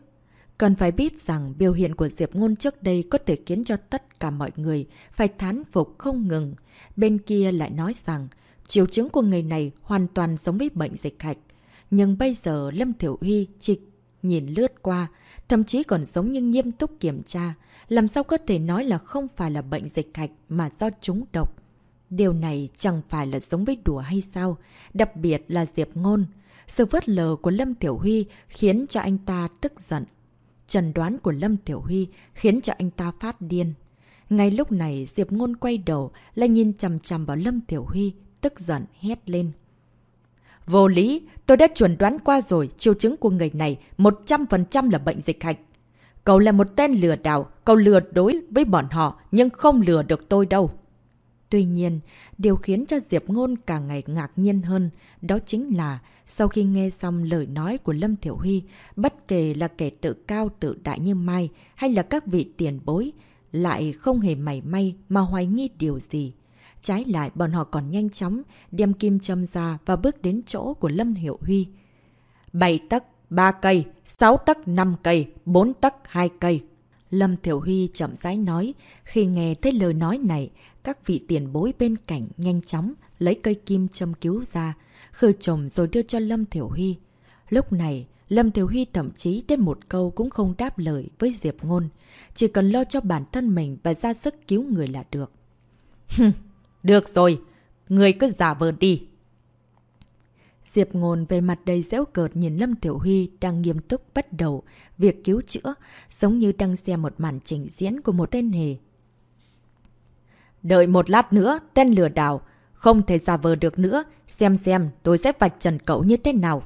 Cần phải biết rằng biểu hiện của Diệp Ngôn trước đây có thể khiến cho tất cả mọi người phải thán phục không ngừng. Bên kia lại nói rằng triệu chứng của người này hoàn toàn giống với bệnh dịch hạch. Nhưng bây giờ Lâm Thiểu Huy chỉ nhìn lướt qua, thậm chí còn giống như nghiêm túc kiểm tra. Làm sao có thể nói là không phải là bệnh dịch hạch mà do trúng độc? Điều này chẳng phải là giống với đùa hay sao? Đặc biệt là Diệp Ngôn. Sự vớt lờ của Lâm Tiểu Huy khiến cho anh ta tức giận. Trần đoán của Lâm Tiểu Huy khiến cho anh ta phát điên. Ngay lúc này Diệp Ngôn quay đầu lại nhìn chầm chầm vào Lâm Tiểu Huy, tức giận hét lên. Vô lý, tôi đã chuẩn đoán qua rồi, triệu chứng của người này 100% là bệnh dịch hạch. Cậu là một tên lừa đảo, cậu lừa đối với bọn họ nhưng không lừa được tôi đâu. Tuy nhiên, điều khiến cho Diệp Ngôn càng ngày ngạc nhiên hơn, đó chính là sau khi nghe xong lời nói của Lâm Thiểu Huy, bất kể là kẻ tự cao tự đại như Mai hay là các vị tiền bối, lại không hề mảy may mà hoài nghi điều gì. Trái lại bọn họ còn nhanh chóng đem kim châm ra và bước đến chỗ của Lâm Hiểu Huy. 7 tắc 3 cây, 6 tắc 5 cây, 4 tắc 2 cây. Lâm Thiểu Huy chậm rãi nói, khi nghe thấy lời nói này, các vị tiền bối bên cạnh nhanh chóng lấy cây kim châm cứu ra, khử trồng rồi đưa cho Lâm Thiểu Huy. Lúc này, Lâm Thiểu Huy thậm chí đến một câu cũng không đáp lời với Diệp Ngôn, chỉ cần lo cho bản thân mình và ra sức cứu người là được. được rồi, người cứ giả vờ đi. Diệp Ngôn về mặt đầy dễu cợt nhìn Lâm Tiểu Huy đang nghiêm túc bắt đầu việc cứu chữa, giống như đang xem một màn trình diễn của một tên hề. Đợi một lát nữa, tên lừa đảo, không thể giả vờ được nữa, xem xem tôi sẽ vạch trần cậu như thế nào.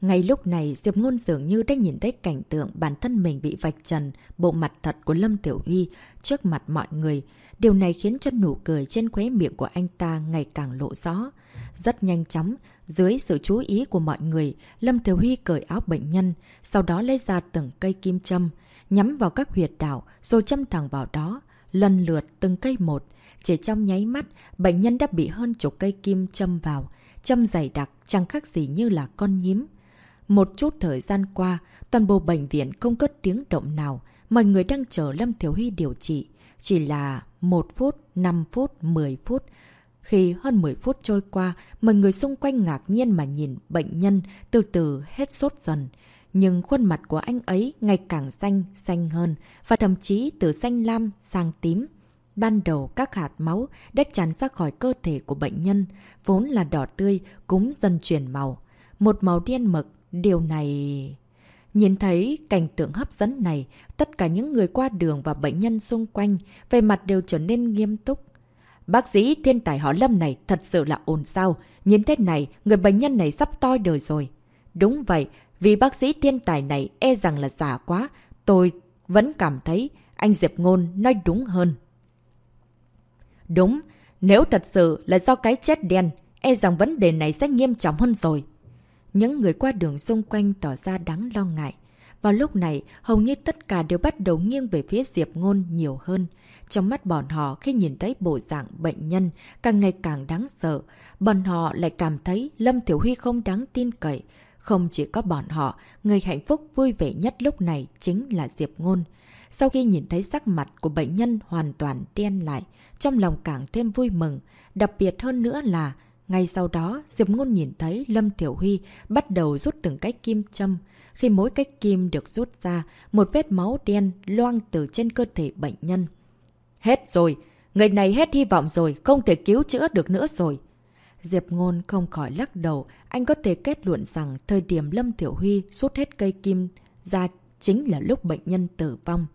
Ngay lúc này, Diệp Ngôn dường như đã nhìn thấy cảnh tượng bản thân mình bị vạch trần bộ mặt thật của Lâm Tiểu Huy trước mặt mọi người. Điều này khiến cho nụ cười trên khóe miệng của anh ta ngày càng lộ rõ. Rất nhanh chóng, dưới sự chú ý của mọi người, Lâm Tiểu Huy cởi áo bệnh nhân, sau đó lấy ra từng cây kim châm, nhắm vào các huyệt đảo rồi châm thẳng vào đó, lần lượt từng cây một. Chỉ trong nháy mắt, bệnh nhân đã bị hơn chục cây kim châm vào. Châm dày đặc chẳng khác gì như là con nhím. Một chút thời gian qua, toàn bộ bệnh viện không có tiếng động nào. Mọi người đang chờ Lâm Thiếu Huy điều trị. Chỉ là 1 phút, 5 phút, 10 phút. Khi hơn 10 phút trôi qua, mọi người xung quanh ngạc nhiên mà nhìn bệnh nhân từ từ hết sốt dần. Nhưng khuôn mặt của anh ấy ngày càng xanh, xanh hơn và thậm chí từ xanh lam sang tím. Ban đầu các hạt máu đã tràn ra khỏi cơ thể của bệnh nhân, vốn là đỏ tươi cũng dần chuyển màu. Một màu đen mực, điều này... Nhìn thấy cảnh tượng hấp dẫn này, tất cả những người qua đường và bệnh nhân xung quanh, về mặt đều trở nên nghiêm túc. Bác sĩ thiên tài họ Lâm này thật sự là ổn sao. Nhìn thế này, người bệnh nhân này sắp toi đời rồi. Đúng vậy, vì bác sĩ thiên tài này e rằng là giả quá. Tôi vẫn cảm thấy anh Diệp Ngôn nói đúng hơn. Đúng, nếu thật sự là do cái chết đen, e rằng vấn đề này sẽ nghiêm trọng hơn rồi. Những người qua đường xung quanh tỏ ra đáng lo ngại. Vào lúc này, hầu như tất cả đều bắt đầu nghiêng về phía Diệp Ngôn nhiều hơn. Trong mắt bọn họ khi nhìn thấy bộ dạng bệnh nhân càng ngày càng đáng sợ, bọn họ lại cảm thấy Lâm Thiểu Huy không đáng tin cậy. Không chỉ có bọn họ, người hạnh phúc vui vẻ nhất lúc này chính là Diệp Ngôn. Sau khi nhìn thấy sắc mặt của bệnh nhân hoàn toàn đen lại, trong lòng càng thêm vui mừng. Đặc biệt hơn nữa là, ngay sau đó, Diệp Ngôn nhìn thấy Lâm Thiểu Huy bắt đầu rút từng cái kim châm. Khi mỗi cái kim được rút ra, một vết máu đen loang từ trên cơ thể bệnh nhân. Hết rồi, người này hết hy vọng rồi, không thể cứu chữa được nữa rồi. Diệp Ngôn không khỏi lắc đầu, anh có thể kết luận rằng thời điểm Lâm Thiểu Huy rút hết cây kim ra chính là lúc bệnh nhân tử vong.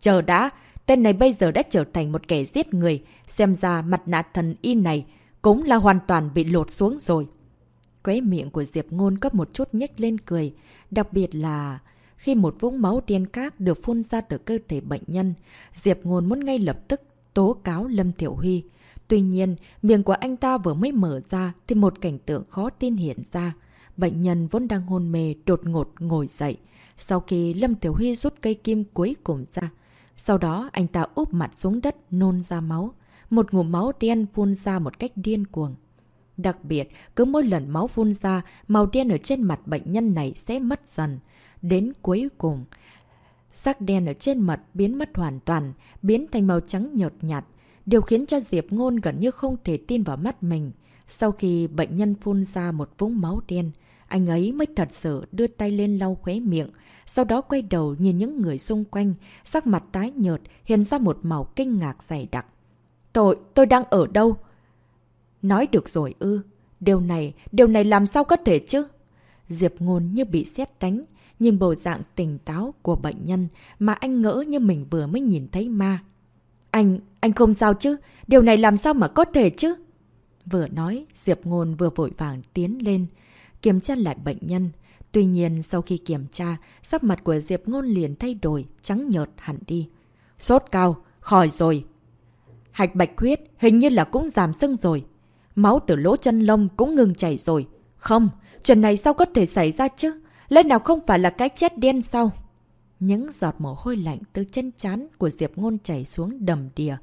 Chờ đã, tên này bây giờ đã trở thành một kẻ giết người, xem ra mặt nạ thần y này cũng là hoàn toàn bị lột xuống rồi. Quế miệng của Diệp Ngôn có một chút nhếch lên cười, đặc biệt là khi một vũng máu đen khác được phun ra từ cơ thể bệnh nhân, Diệp Ngôn muốn ngay lập tức tố cáo Lâm Tiểu Huy. Tuy nhiên, miệng của anh ta vừa mới mở ra thì một cảnh tượng khó tin hiện ra. Bệnh nhân vốn đang hôn mê đột ngột ngồi dậy. Sau khi Lâm Tiểu Huy rút cây kim cuối cùng ra, sau đó anh ta úp mặt xuống đất nôn ra máu. Một ngụm máu đen phun ra một cách điên cuồng. Đặc biệt, cứ mỗi lần máu phun ra, màu đen ở trên mặt bệnh nhân này sẽ mất dần. Đến cuối cùng, sắc đen ở trên mặt biến mất hoàn toàn, biến thành màu trắng nhợt nhạt. Điều khiến cho Diệp Ngôn gần như không thể tin vào mắt mình. Sau khi bệnh nhân phun ra một vũng máu đen, anh ấy mới thật sự đưa tay lên lau khóe miệng, sau đó quay đầu nhìn những người xung quanh, sắc mặt tái nhợt, hiện ra một màu kinh ngạc dày đặc. Tôi, tôi đang ở đâu? Nói được rồi ư. Điều này, điều này làm sao có thể chứ? Diệp ngôn như bị xét đánh, nhìn bộ dạng tỉnh táo của bệnh nhân mà anh ngỡ như mình vừa mới nhìn thấy ma. Anh, anh không sao chứ? Điều này làm sao mà có thể chứ? Vừa nói, Diệp Ngôn vừa vội vàng tiến lên, kiểm tra lại bệnh nhân. Tuy nhiên, sau khi kiểm tra, sắc mặt của Diệp Ngôn liền thay đổi, trắng nhợt hẳn đi. Sốt cao, khỏi rồi. Hạch bạch huyết hình như là cũng giảm sưng rồi. Máu từ lỗ chân lông cũng ngừng chảy rồi. Không, chuyện này sao có thể xảy ra chứ? Lẽ nào không phải là cái chết đen sao? Những giọt mồ hôi lạnh từ chân chán của Diệp Ngôn chảy xuống đầm đìa.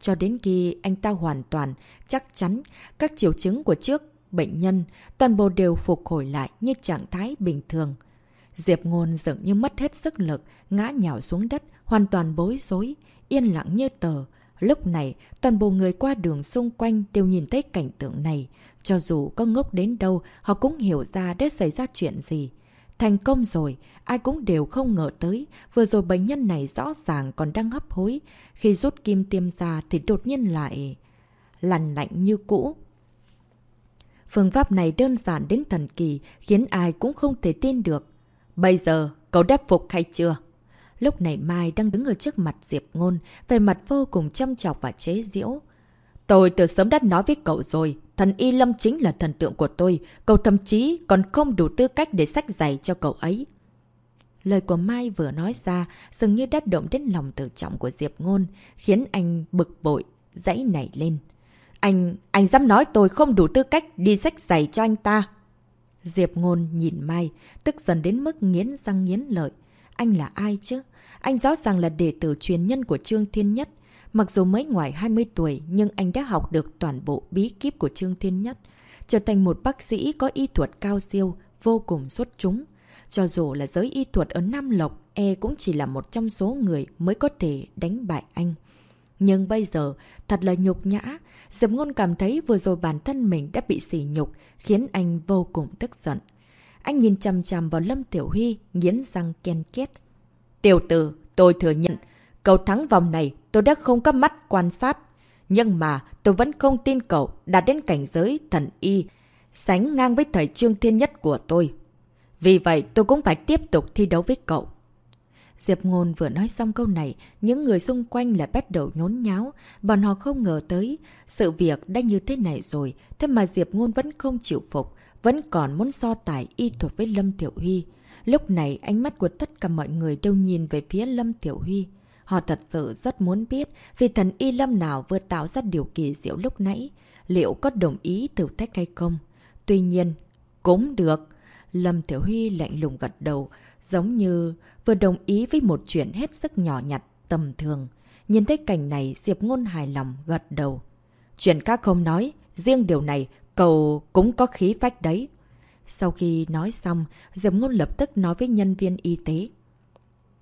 Cho đến khi anh ta hoàn toàn chắc chắn các triệu chứng của trước bệnh nhân toàn bộ đều phục hồi lại như trạng thái bình thường. Diệp Ngôn dường như mất hết sức lực, ngã nhào xuống đất, hoàn toàn bối rối, yên lặng như tờ. Lúc này, toàn bộ người qua đường xung quanh đều nhìn thấy cảnh tượng này. Cho dù có ngốc đến đâu, họ cũng hiểu ra đã xảy ra chuyện gì. Thành công rồi, ai cũng đều không ngờ tới, vừa rồi bệnh nhân này rõ ràng còn đang hấp hối. Khi rút kim tiêm ra thì đột nhiên lại lành lạnh như cũ. Phương pháp này đơn giản đến thần kỳ, khiến ai cũng không thể tin được. Bây giờ, cậu đáp phục hay chưa? Lúc này Mai đang đứng ở trước mặt Diệp Ngôn, về mặt vô cùng chăm chọc và chế giễu. Tôi từ sớm đã nói với cậu rồi, thần Y Lâm chính là thần tượng của tôi, cậu thậm chí còn không đủ tư cách để sách giày cho cậu ấy. Lời của Mai vừa nói ra, dường như đắt động đến lòng tự trọng của Diệp Ngôn, khiến anh bực bội, dãy nảy lên. Anh, anh dám nói tôi không đủ tư cách đi sách giày cho anh ta. Diệp Ngôn nhìn Mai, tức dần đến mức nghiến răng nghiến lợi. Anh là ai chứ? Anh rõ ràng là đệ tử truyền nhân của Trương Thiên Nhất. Mặc dù mới ngoài 20 tuổi, nhưng anh đã học được toàn bộ bí kíp của Trương Thiên Nhất. Trở thành một bác sĩ có y thuật cao siêu, vô cùng xuất chúng. Cho dù là giới y thuật ở Nam Lộc, e cũng chỉ là một trong số người mới có thể đánh bại anh. Nhưng bây giờ, thật là nhục nhã. Diệp Ngôn cảm thấy vừa rồi bản thân mình đã bị sỉ nhục, khiến anh vô cùng tức giận. Anh nhìn chằm chằm vào Lâm Tiểu Huy, nghiến răng ken két. Tiểu tử, tôi thừa nhận, cậu thắng vòng này tôi đã không có mắt quan sát. Nhưng mà tôi vẫn không tin cậu đạt đến cảnh giới thần y, sánh ngang với thời trương thiên nhất của tôi. Vì vậy tôi cũng phải tiếp tục thi đấu với cậu. Diệp Ngôn vừa nói xong câu này, những người xung quanh lại bắt đầu nhốn nháo. Bọn họ không ngờ tới, sự việc đã như thế này rồi, thế mà Diệp Ngôn vẫn không chịu phục, vẫn còn muốn so tài y thuật với Lâm Tiểu Huy. Lúc này ánh mắt của tất cả mọi người đều nhìn về phía Lâm Tiểu Huy. Họ thật sự rất muốn biết vì thần y lâm nào vừa tạo ra điều kỳ diệu lúc nãy, liệu có đồng ý thử thách hay không. Tuy nhiên, cũng được. Lâm Tiểu Huy lạnh lùng gật đầu, giống như vừa đồng ý với một chuyện hết sức nhỏ nhặt, tầm thường. Nhìn thấy cảnh này, Diệp Ngôn hài lòng gật đầu. Chuyện khác không nói, riêng điều này cậu cũng có khí phách đấy. Sau khi nói xong, Diệp Ngôn lập tức nói với nhân viên y tế.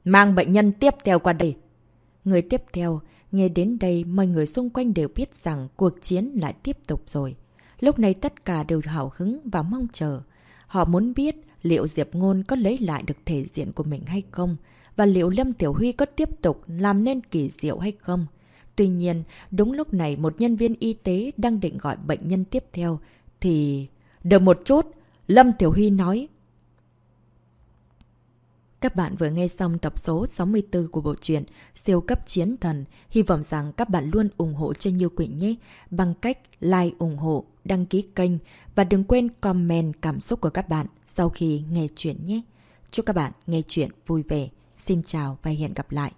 Mang bệnh nhân tiếp theo qua đây. Người tiếp theo, nghe đến đây mọi người xung quanh đều biết rằng cuộc chiến lại tiếp tục rồi. Lúc này tất cả đều hào hứng và mong chờ. Họ muốn biết liệu Diệp Ngôn có lấy lại được thể diện của mình hay không, và liệu Lâm Tiểu Huy có tiếp tục làm nên kỳ diệu hay không. Tuy nhiên, đúng lúc này một nhân viên y tế đang định gọi bệnh nhân tiếp theo, thì... Đợi một chút, Lâm Tiểu Huy nói. Các bạn vừa nghe xong tập số 64 của bộ truyện Siêu cấp chiến thần. Hy vọng rằng các bạn luôn ủng hộ cho Như Quỳnh nhé. Bằng cách like ủng hộ, đăng ký kênh và đừng quên comment cảm xúc của các bạn sau khi nghe chuyện nhé. Chúc các bạn nghe chuyện vui vẻ. Xin chào và hẹn gặp lại.